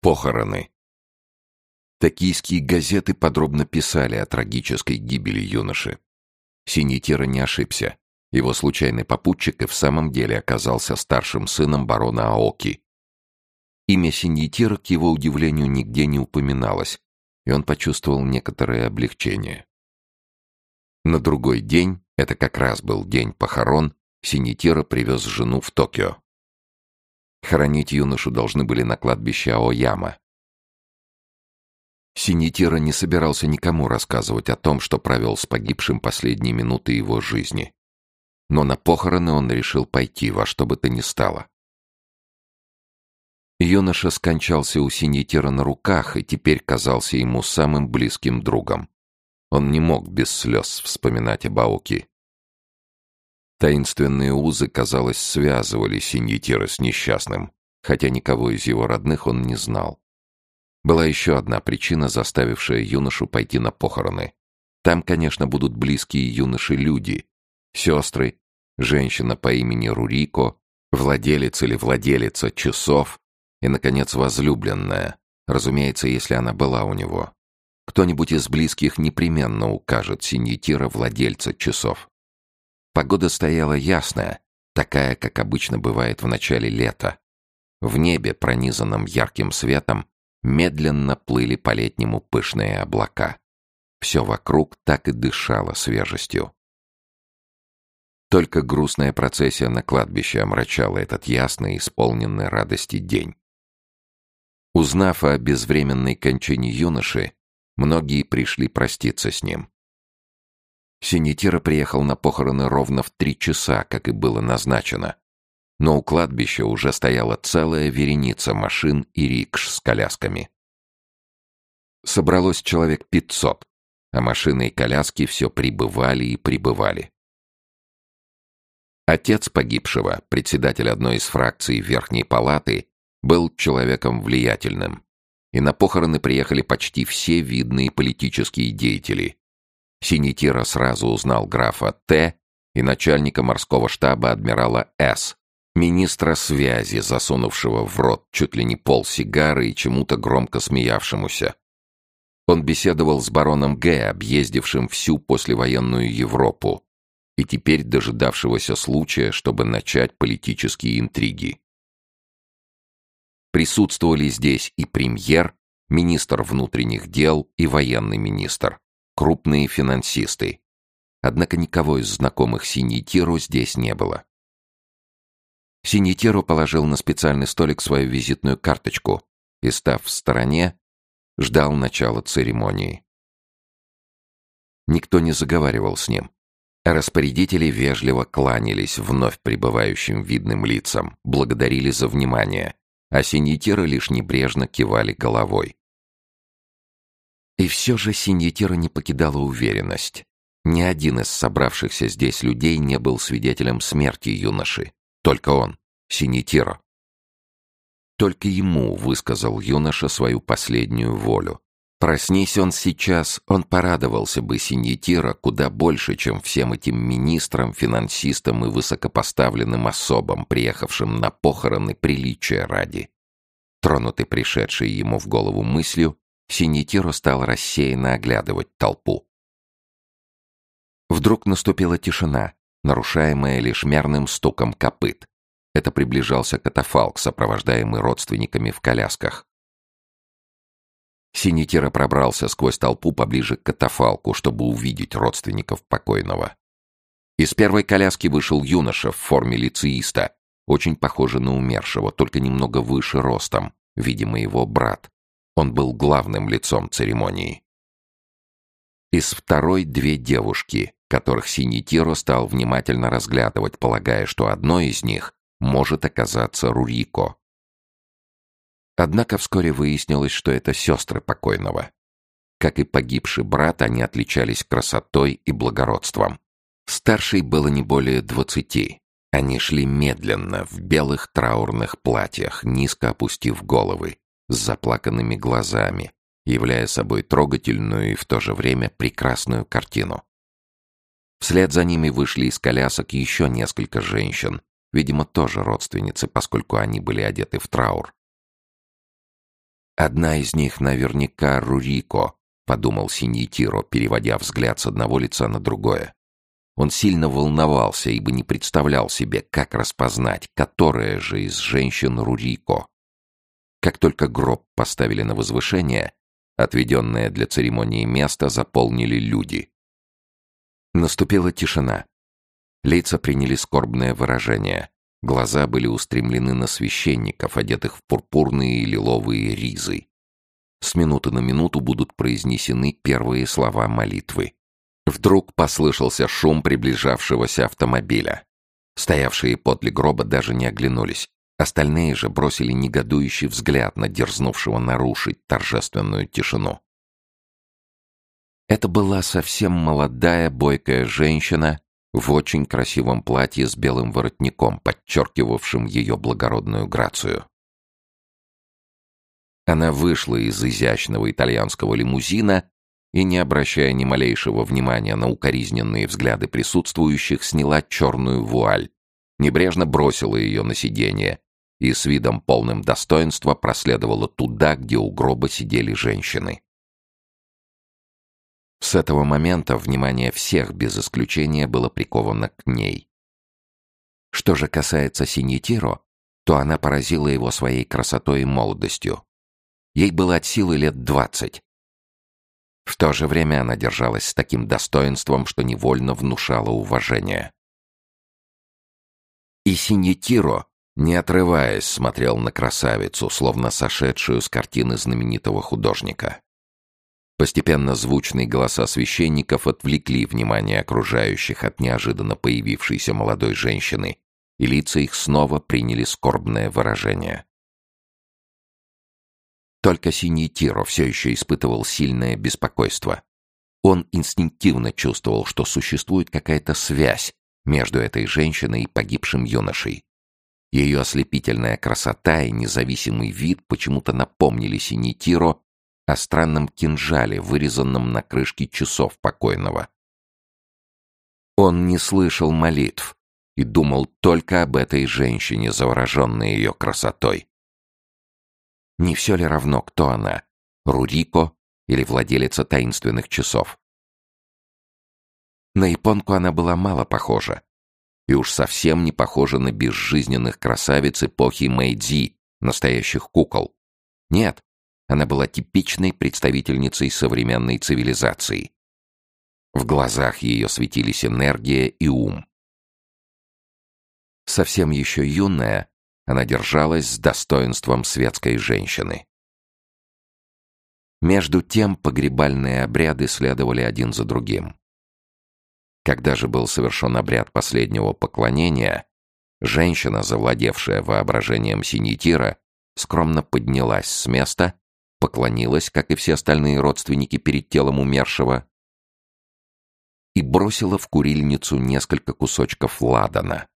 Похороны. Токийские газеты подробно писали о трагической гибели юноши. Синитира не ошибся. Его случайный попутчик и в самом деле оказался старшим сыном барона Аоки. Имя Синьетира, к его удивлению, нигде не упоминалось, и он почувствовал некоторое облегчение. На другой день, это как раз был день похорон, Синьетира привез жену в Токио. Хоронить юношу должны были на кладбище Аояма. Синитира не собирался никому рассказывать о том, что провел с погибшим последние минуты его жизни. Но на похороны он решил пойти во что бы то ни стало. Юноша скончался у Синитира на руках и теперь казался ему самым близким другом. Он не мог без слез вспоминать об Ауки. Таинственные узы, казалось, связывали Синьетира с несчастным, хотя никого из его родных он не знал. Была еще одна причина, заставившая юношу пойти на похороны. Там, конечно, будут близкие юноши-люди, сестры, женщина по имени Рурико, владелец или владелица часов и, наконец, возлюбленная, разумеется, если она была у него. Кто-нибудь из близких непременно укажет Синьетира владельца часов. Погода стояла ясная, такая, как обычно бывает в начале лета. В небе, пронизанном ярким светом, медленно плыли по-летнему пышные облака. Все вокруг так и дышало свежестью. Только грустная процессия на кладбище омрачала этот ясный, исполненный радости день. Узнав о безвременной кончине юноши, многие пришли проститься с ним. Синитира приехал на похороны ровно в три часа, как и было назначено. Но у кладбища уже стояла целая вереница машин и рикш с колясками. Собралось человек пятьсот, а машины и коляски все прибывали и прибывали. Отец погибшего, председатель одной из фракций Верхней Палаты, был человеком влиятельным. И на похороны приехали почти все видные политические деятели, Синитира сразу узнал графа Т. и начальника морского штаба адмирала С., министра связи, засунувшего в рот чуть ли не пол сигары и чему-то громко смеявшемуся. Он беседовал с бароном Г., объездившим всю послевоенную Европу, и теперь дожидавшегося случая, чтобы начать политические интриги. Присутствовали здесь и премьер, министр внутренних дел и военный министр крупные финансисты. Однако никого из знакомых Синьетиру здесь не было. Синьетиру положил на специальный столик свою визитную карточку и, став в стороне, ждал начала церемонии. Никто не заговаривал с ним. Распорядители вежливо кланялись вновь прибывающим видным лицам, благодарили за внимание, а синьетиры лишь небрежно кивали головой. И все же Синьетира не покидала уверенность. Ни один из собравшихся здесь людей не был свидетелем смерти юноши. Только он, Синьетира. Только ему высказал юноша свою последнюю волю. Проснись он сейчас, он порадовался бы Синьетира куда больше, чем всем этим министрам, финансистам и высокопоставленным особам, приехавшим на похороны приличия ради. Тронутый пришедшей ему в голову мыслью, Синьетиро стал рассеянно оглядывать толпу. Вдруг наступила тишина, нарушаемая лишь мерным стуком копыт. Это приближался катафалк, сопровождаемый родственниками в колясках. Синитира пробрался сквозь толпу поближе к катафалку, чтобы увидеть родственников покойного. Из первой коляски вышел юноша в форме лицеиста, очень похожий на умершего, только немного выше ростом, видимо, его брат. Он был главным лицом церемонии. Из второй две девушки, которых Синитиро стал внимательно разглядывать, полагая, что одной из них может оказаться Рурико. Однако вскоре выяснилось, что это сестры покойного. Как и погибший брат, они отличались красотой и благородством. Старшей было не более двадцати. Они шли медленно, в белых траурных платьях, низко опустив головы с заплаканными глазами, являя собой трогательную и в то же время прекрасную картину. Вслед за ними вышли из колясок еще несколько женщин, видимо, тоже родственницы, поскольку они были одеты в траур. Одна из них наверняка Рурико, подумал Синьетиро, переводя взгляд с одного лица на другое. Он сильно волновался, ибо не представлял себе, как распознать, которая же из женщин Рурико. Как только гроб поставили на возвышение, отведенное для церемонии место заполнили люди. Наступила тишина. Лица приняли скорбное выражение. Глаза были устремлены на священников, одетых в пурпурные и лиловые ризы. С минуты на минуту будут произнесены первые слова молитвы. Вдруг послышался шум приближавшегося автомобиля. Стоявшие подле гроба даже не оглянулись. Остальные же бросили негодующий взгляд на дерзнувшего нарушить торжественную тишину. Это была совсем молодая, бойкая женщина в очень красивом платье с белым воротником, подчеркивавшим ее благородную грацию. Она вышла из изящного итальянского лимузина и, не обращая ни малейшего внимания на укоризненные взгляды присутствующих, сняла черную вуаль, небрежно бросила ее на сиденье и с видом полным достоинства проследовала туда, где у гроба сидели женщины. С этого момента внимание всех без исключения было приковано к ней. Что же касается Синьетиро, то она поразила его своей красотой и молодостью. Ей было от силы лет двадцать. В то же время она держалась с таким достоинством, что невольно внушала уважение. И Синьетиро, не отрываясь, смотрел на красавицу, словно сошедшую с картины знаменитого художника. Постепенно звучные голоса священников отвлекли внимание окружающих от неожиданно появившейся молодой женщины, и лица их снова приняли скорбное выражение. Только синий Тиро все еще испытывал сильное беспокойство. Он инстинктивно чувствовал, что существует какая-то связь между этой женщиной и погибшим юношей. Ее ослепительная красота и независимый вид почему-то напомнили Синитиро о странном кинжале, вырезанном на крышке часов покойного. Он не слышал молитв и думал только об этой женщине, завороженной ее красотой. Не все ли равно, кто она, Рурико или владелица таинственных часов? На японку она была мало похожа, и уж совсем не похожа на безжизненных красавиц эпохи Мэйдзи, настоящих кукол. Нет, она была типичной представительницей современной цивилизации. В глазах ее светились энергия и ум. Совсем еще юная, она держалась с достоинством светской женщины. Между тем погребальные обряды следовали один за другим. Когда же был совершен обряд последнего поклонения, женщина, завладевшая воображением Синитира, скромно поднялась с места поклонилась, как и все остальные родственники перед телом умершего, и бросила в курильницу несколько кусочков ладана.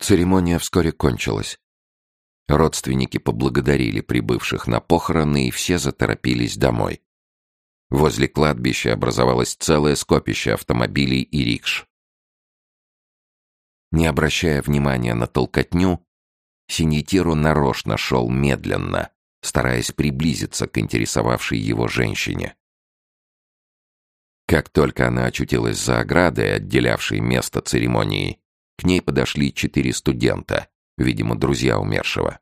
Церемония вскоре кончилась. Родственники поблагодарили прибывших на похороны, и все заторопились домой. Возле кладбища образовалось целое скопище автомобилей и рикш. Не обращая внимания на толкотню, Синьетиру нарочно шел медленно, стараясь приблизиться к интересовавшей его женщине. Как только она очутилась за оградой, отделявшей место церемонии, к ней подошли четыре студента, видимо, друзья умершего.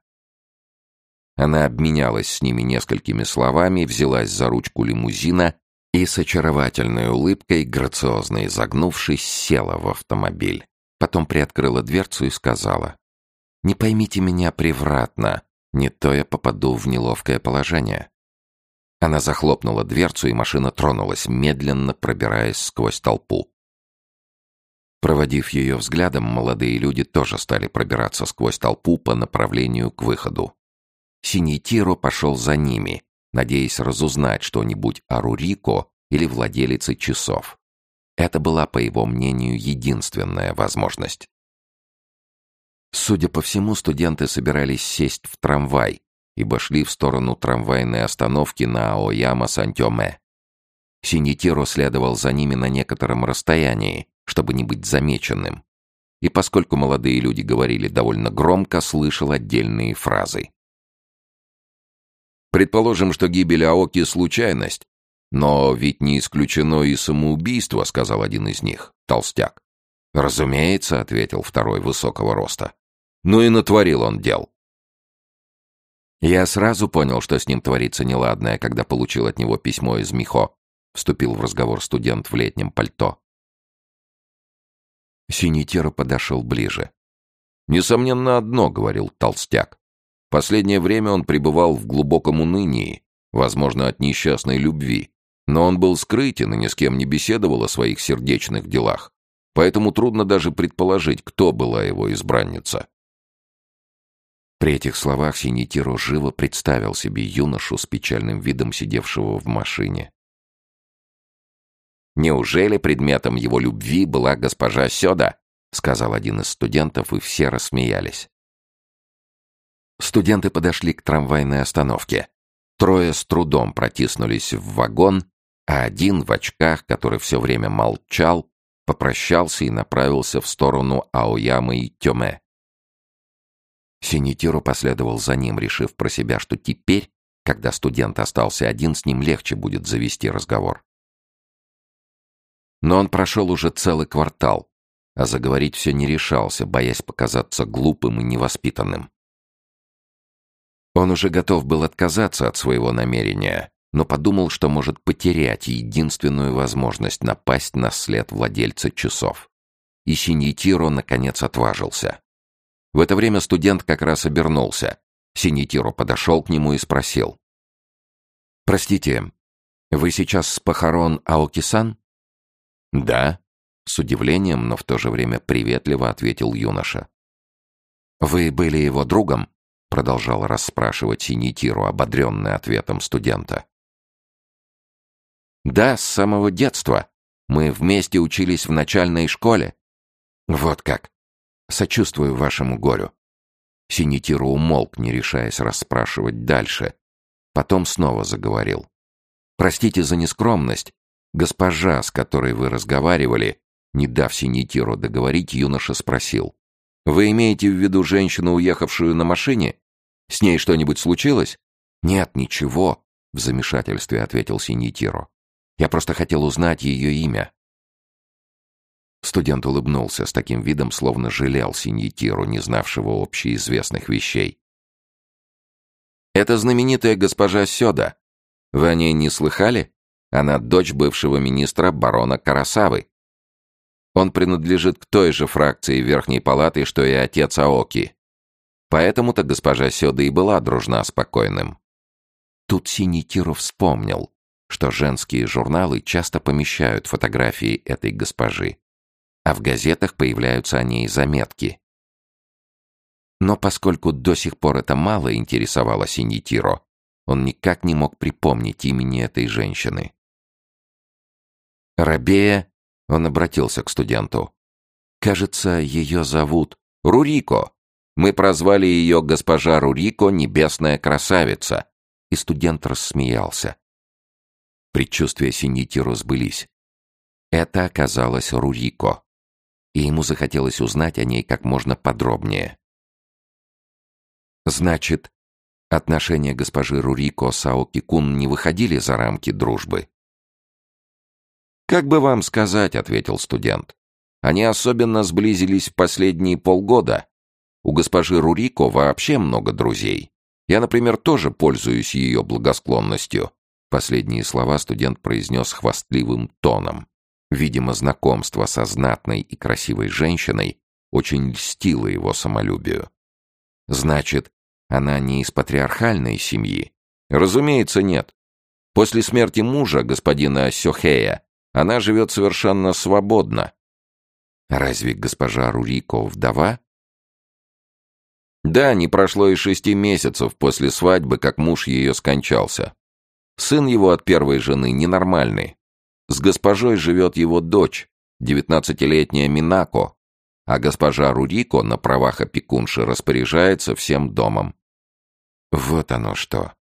Она обменялась с ними несколькими словами, взялась за ручку лимузина и с очаровательной улыбкой, грациозно изогнувшись, села в автомобиль. Потом приоткрыла дверцу и сказала, «Не поймите меня превратно, не то я попаду в неловкое положение. Она захлопнула дверцу, и машина тронулась, медленно пробираясь сквозь толпу. Проводив ее взглядом, молодые люди тоже стали пробираться сквозь толпу по направлению к выходу. Синий Тиро пошел за ними, надеясь разузнать что-нибудь о Рурико или владелице часов. Это была, по его мнению, единственная возможность. Судя по всему, студенты собирались сесть в трамвай, ибо шли в сторону трамвайной остановки на Аояма Сантёме. Синьетиро следовал за ними на некотором расстоянии, чтобы не быть замеченным. И поскольку молодые люди говорили довольно громко, слышал отдельные фразы. Предположим, что гибель Аоки — случайность. Но ведь не исключено и самоубийство, сказал один из них, толстяк. Разумеется, ответил второй высокого роста. Ну и натворил он дел. Я сразу понял, что с ним творится неладное, когда получил от него письмо из Михо. Вступил в разговор студент в летнем пальто. Синитера подошел ближе. «Несомненно одно», — говорил толстяк. «Последнее время он пребывал в глубоком унынии, возможно, от несчастной любви. Но он был скрытен и ни с кем не беседовал о своих сердечных делах. Поэтому трудно даже предположить, кто была его избранница». При этих словах Синитиро живо представил себе юношу с печальным видом сидевшего в машине. Неужели предметом его любви была госпожа Сёда? сказал один из студентов, и все рассмеялись. Студенты подошли к трамвайной остановке. Трое с трудом протиснулись в вагон, а один в очках, который все время молчал, попрощался и направился в сторону Аоямы и Тёме. Синитиру последовал за ним, решив про себя, что теперь, когда студент остался один, с ним легче будет завести разговор. Но он прошел уже целый квартал, а заговорить все не решался, боясь показаться глупым и невоспитанным. Он уже готов был отказаться от своего намерения, но подумал, что может потерять единственную возможность напасть на след владельца часов. И Синьетиро наконец отважился. В это время студент как раз обернулся. Синьетиро подошел к нему и спросил. «Простите, вы сейчас с похорон Аокисан?» «Да», — с удивлением, но в то же время приветливо ответил юноша. «Вы были его другом?» — продолжал расспрашивать Синитиру, ободренный ответом студента. «Да, с самого детства. Мы вместе учились в начальной школе». «Вот как. Сочувствую вашему горю». Синитиру умолк, не решаясь расспрашивать дальше. Потом снова заговорил. «Простите за нескромность, Госпожа, с которой вы разговаривали, не дав Синитиру договорить, юноша спросил. «Вы имеете в виду женщину, уехавшую на машине? С ней что-нибудь случилось?» «Нет, ничего», — в замешательстве ответил Синитиро. «Я просто хотел узнать ее имя». Студент улыбнулся с таким видом, словно жалел Синьетиру, не знавшего общеизвестных вещей. «Это знаменитая госпожа Сёда. Вы о ней не слыхали?» Она дочь бывшего министра барона Карасавы. Он принадлежит к той же фракции Верхней Палаты, что и отец Аоки. Поэтому-то госпожа Сёда и была дружна с покойным. Тут Синикиру вспомнил, что женские журналы часто помещают фотографии этой госпожи, а в газетах появляются о ней заметки. Но поскольку до сих пор это мало интересовало Синитиро, он никак не мог припомнить имени этой женщины. Рабея, он обратился к студенту. Кажется, ее зовут Рурико. Мы прозвали ее госпожа Рурико Небесная Красавица. И студент рассмеялся. Предчувствия Синитиру сбылись. Это оказалось Рурико. И ему захотелось узнать о ней как можно подробнее. Значит, отношения госпожи Рурико с Аоки-кун не выходили за рамки дружбы? «Как бы вам сказать», — ответил студент. «Они особенно сблизились в последние полгода. У госпожи Рурико вообще много друзей. Я, например, тоже пользуюсь ее благосклонностью». Последние слова студент произнес хвастливым тоном. Видимо, знакомство со знатной и красивой женщиной очень льстило его самолюбию. «Значит, она не из патриархальной семьи?» «Разумеется, нет. После смерти мужа, господина Сёхея, она живет совершенно свободно. Разве госпожа Рурико вдова? Да, не прошло и шести месяцев после свадьбы, как муж ее скончался. Сын его от первой жены ненормальный. С госпожой живет его дочь, девятнадцатилетняя Минако, а госпожа Рурико на правах опекунши распоряжается всем домом. Вот оно что.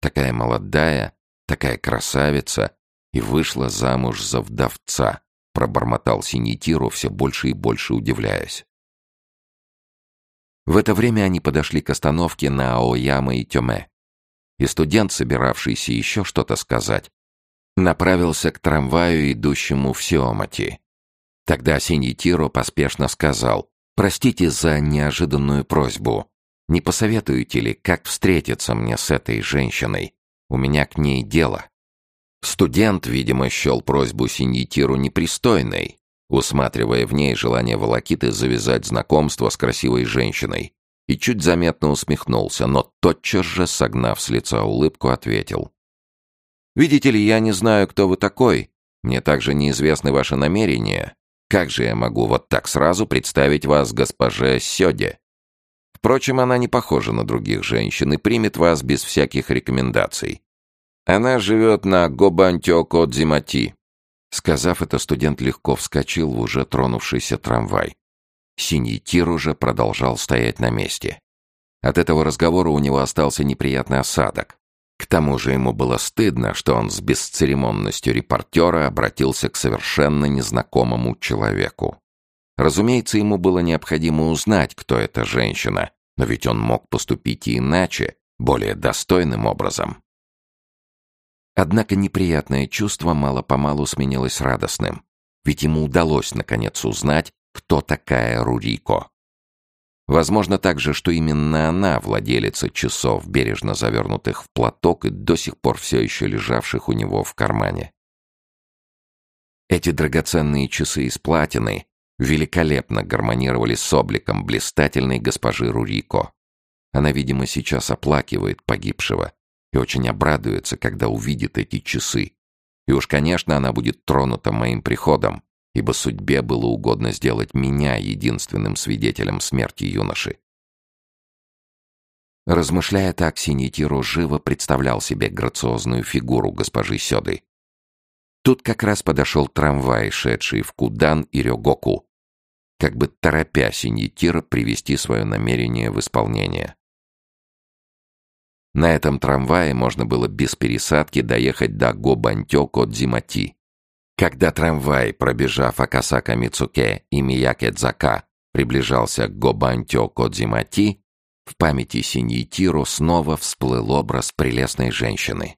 Такая молодая, такая красавица, и вышла замуж за вдовца», — пробормотал Синитиру, все больше и больше удивляясь. В это время они подошли к остановке на Аояма и Тёме. и студент, собиравшийся еще что-то сказать, направился к трамваю, идущему в Сиомати. Тогда Синий Тиро поспешно сказал «Простите за неожиданную просьбу. Не посоветуете ли, как встретиться мне с этой женщиной? У меня к ней дело». Студент, видимо, счел просьбу Синьетиру непристойной, усматривая в ней желание Волокиты завязать знакомство с красивой женщиной, и чуть заметно усмехнулся, но тотчас же, согнав с лица улыбку, ответил. «Видите ли, я не знаю, кто вы такой. Мне также неизвестны ваши намерения. Как же я могу вот так сразу представить вас госпоже Сёде? Впрочем, она не похожа на других женщин и примет вас без всяких рекомендаций. Она живет на Гобантё-Кодзимати». Сказав это, студент легко вскочил в уже тронувшийся трамвай. Синий тир уже продолжал стоять на месте. От этого разговора у него остался неприятный осадок. К тому же ему было стыдно, что он с бесцеремонностью репортера обратился к совершенно незнакомому человеку. Разумеется, ему было необходимо узнать, кто эта женщина, но ведь он мог поступить и иначе, более достойным образом. Однако неприятное чувство мало-помалу сменилось радостным, ведь ему удалось наконец узнать, кто такая Рурико. Возможно также, что именно она владелица часов, бережно завернутых в платок и до сих пор все еще лежавших у него в кармане. Эти драгоценные часы из платины великолепно гармонировали с обликом блистательной госпожи Рурико. Она, видимо, сейчас оплакивает погибшего и очень обрадуется, когда увидит эти часы. И уж, конечно, она будет тронута моим приходом, ибо судьбе было угодно сделать меня единственным свидетелем смерти юноши. Размышляя так, Синитиро живо представлял себе грациозную фигуру госпожи Сёды. Тут как раз подошел трамвай, шедший в Кудан и Рёгоку, как бы торопя Синитиро привести свое намерение в исполнение. На этом трамвае можно было без пересадки доехать до Гобантё-Кодзимати, когда трамвай, пробежав Акасака Мицуке и Миякедзака, приближался к Гобантё Кодзимати, в памяти Синьитиру снова всплыл образ прелестной женщины.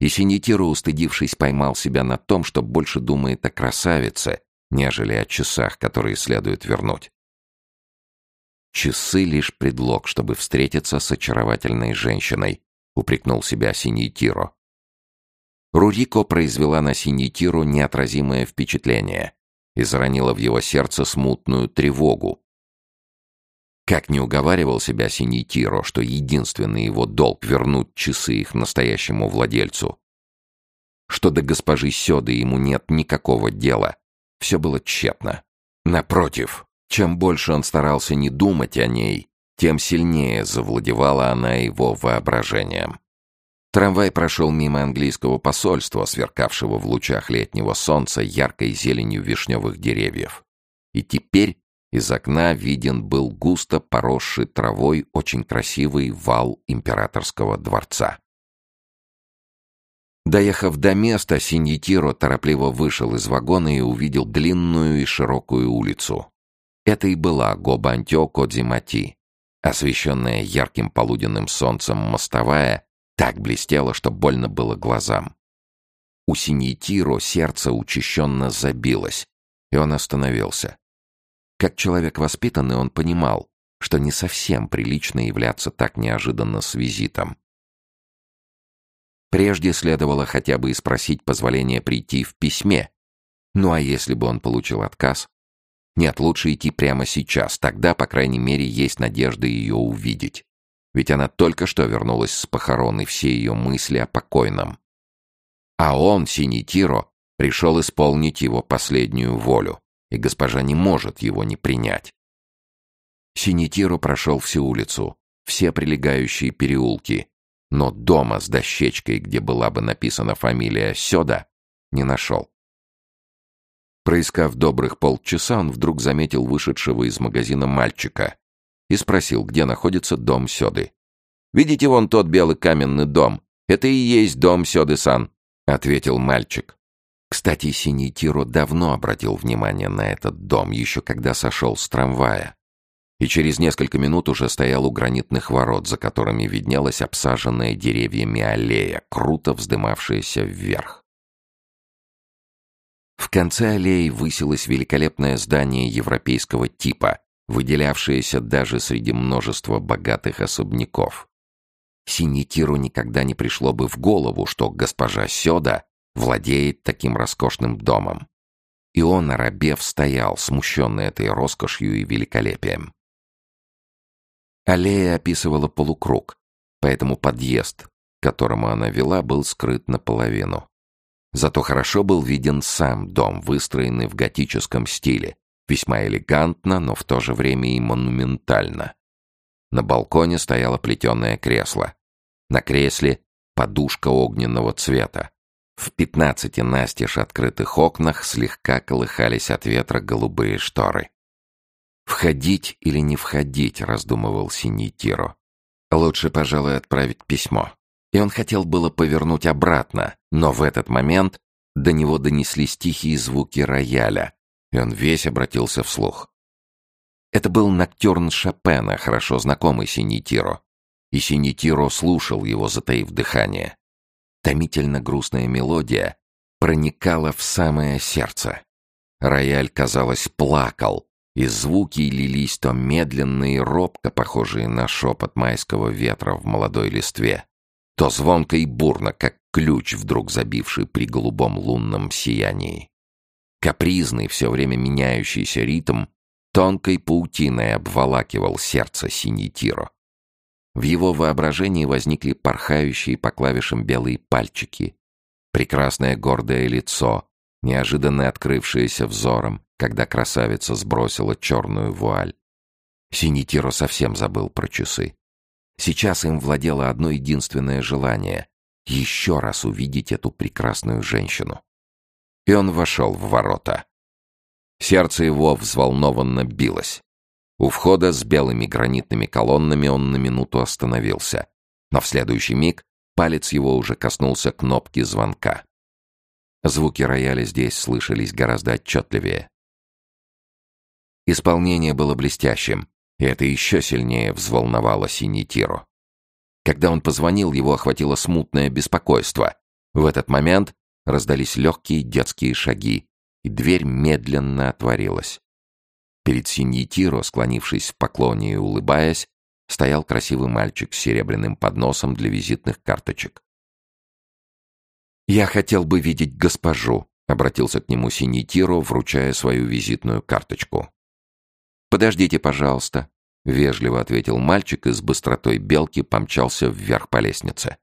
И Синьитиру, устыдившись, поймал себя на том, что больше думает о красавице, нежели о часах, которые следует вернуть. Часы — лишь предлог, чтобы встретиться с очаровательной женщиной, упрекнул себя Синьитиро. Рурико произвела на Синьитиру неотразимое впечатление и заронила в его сердце смутную тревогу. Как не уговаривал себя Синьитиро, что единственный его долг — вернуть часы их настоящему владельцу, что до госпожи Сёды ему нет никакого дела, все было тщетно. Напротив, чем больше он старался не думать о ней, тем сильнее завладевала она его воображением. Трамвай прошел мимо английского посольства, сверкавшего в лучах летнего солнца яркой зеленью вишневых деревьев. И теперь из окна виден был густо поросший травой очень красивый вал императорского дворца. Доехав до места, Синьетиро торопливо вышел из вагона и увидел длинную и широкую улицу. Это и была Гобантё Кодзимати, освещенная ярким полуденным солнцем мостовая так блестело, что больно было глазам. У Синьетиро сердце учащенно забилось, и он остановился. Как человек воспитанный, он понимал, что не совсем прилично являться так неожиданно с визитом. Прежде следовало хотя бы и спросить позволения прийти в письме. Ну а если бы он получил отказ? Нет, лучше идти прямо сейчас, тогда, по крайней мере, есть надежда ее увидеть. Ведь она только что вернулась с похорон, и все ее мысли о покойном. А он, Синий Тиро, пришел исполнить его последнюю волю, и госпожа не может его не принять. Синий Тиро прошел всю улицу, все прилегающие переулки, но дома с дощечкой, где была бы написана фамилия Сёда, не нашел. Проискав добрых полчаса, он вдруг заметил вышедшего из магазина мальчика и спросил, где находится дом Сёды. «Видите вон тот белый каменный дом? Это и есть дом Сёды-сан», — ответил мальчик. Кстати, Синий Тиро давно обратил внимание на этот дом, еще когда сошел с трамвая. и через несколько минут уже стоял у гранитных ворот, за которыми виднелась обсаженная деревьями аллея, круто вздымавшаяся вверх. В конце аллеи высилось великолепное здание европейского типа, выделявшееся даже среди множества богатых особняков. Синитиру никогда не пришло бы в голову, что госпожа Сёда владеет таким роскошным домом. И он, оробев, стоял, смущенный этой роскошью и великолепием. Аллея описывала полукруг, поэтому подъезд, к которому она вела, был скрыт наполовину. Зато хорошо был виден сам дом, выстроенный в готическом стиле, весьма элегантно, но в то же время и монументально. На балконе стояло плетеное кресло. На кресле подушка огненного цвета. В пятнадцати настежь открытых окнах слегка колыхались от ветра голубые шторы. «Входить или не входить?» — раздумывал синий Тиро. «Лучше, пожалуй, отправить письмо». И он хотел было повернуть обратно, но в этот момент до него донеслись тихие звуки рояля, и он весь обратился вслух. Это был ноктюрн Шопена, хорошо знакомый Синитиро. И Синитиро слушал его, затаив дыхание. Томительно грустная мелодия проникала в самое сердце. Рояль, казалось, плакал, и звуки лились то медленно и робко, похожие на шепот майского ветра в молодой листве, то звонко и бурно, как ключ, вдруг забивший при голубом лунном сиянии. Капризный, все время меняющийся ритм тонкой паутиной обволакивал сердце Синитиро. В его воображении возникли порхающие по клавишам белые пальчики, прекрасное гордое лицо, неожиданно открывшееся взором, когда красавица сбросила черную вуаль. Синитиро совсем забыл про часы. Сейчас им владело одно единственное желание — еще раз увидеть эту прекрасную женщину. И он вошел в ворота. Сердце его взволнованно билось. У входа с белыми гранитными колоннами он на минуту остановился. Но в следующий миг палец его уже коснулся кнопки звонка. Звуки рояля здесь слышались гораздо отчетливее. Исполнение было блестящим, и это еще сильнее взволновало Синитиру. Когда он позвонил, его охватило смутное беспокойство. В этот момент раздались легкие детские шаги, и дверь медленно отворилась. Перед Синьетиро, склонившись в поклоне и улыбаясь, стоял красивый мальчик с серебряным подносом для визитных карточек. «Я хотел бы видеть госпожу», — обратился к нему Синьетиро, вручая свою визитную карточку. «Подождите, пожалуйста», — вежливо ответил мальчик и с быстротой белки помчался вверх по лестнице.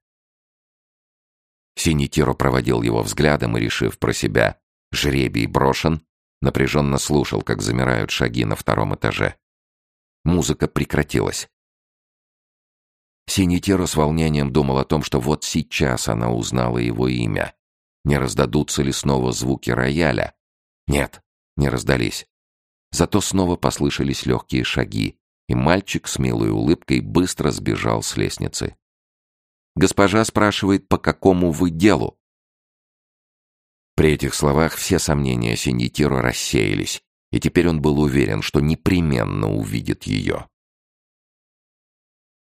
Синитиро проводил его взглядом и, решив про себя, жребий брошен, напряженно слушал, как замирают шаги на втором этаже. Музыка прекратилась. Синитиро с волнением думал о том, что вот сейчас она узнала его имя. Не раздадутся ли снова звуки рояля? Нет, не раздались. Зато снова послышались легкие шаги, и мальчик с милой улыбкой быстро сбежал с лестницы. «Госпожа спрашивает, по какому вы делу?» При этих словах все сомнения Синьетиро рассеялись, и теперь он был уверен, что непременно увидит ее.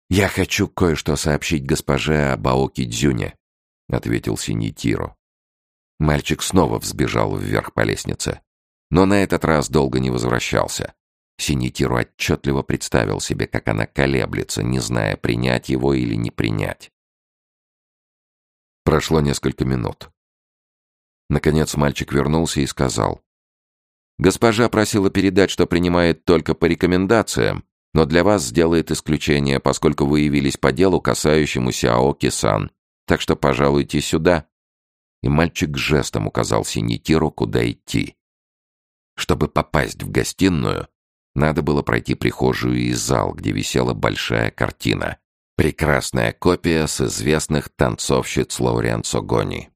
«Я хочу кое-что сообщить госпоже об Аоки Дзюне», — ответил Синьетиро. Мальчик снова взбежал вверх по лестнице но на этот раз долго не возвращался. Синитиру отчетливо представил себе, как она колеблется, не зная, принять его или не принять. Прошло несколько минут. Наконец мальчик вернулся и сказал. «Госпожа просила передать, что принимает только по рекомендациям, но для вас сделает исключение, поскольку вы явились по делу, касающемуся Аоки-сан. Так что пожалуйте сюда». И мальчик жестом указал Синитиру, куда идти. Чтобы попасть в гостиную, надо было пройти прихожую и зал, где висела большая картина. Прекрасная копия с известных танцовщиц Лауренцо Гони.